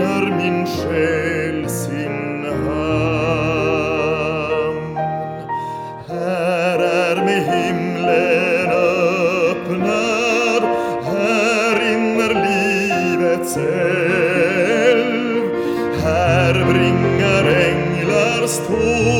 nämner min själ sin hamn. Här är med himlen öppnad, här rinner livets älv. Här bringar änglars tår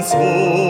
canções.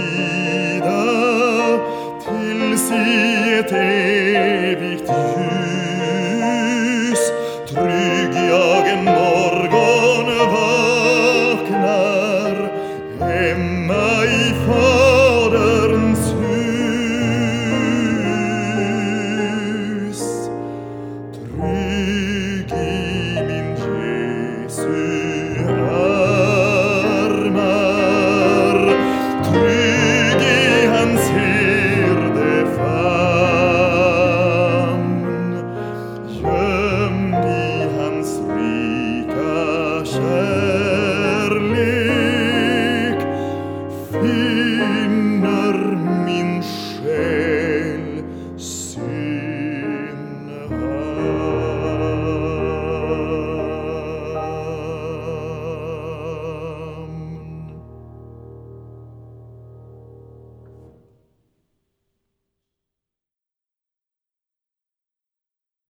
et ewig dich hüß, trüg jagen morgen wachner,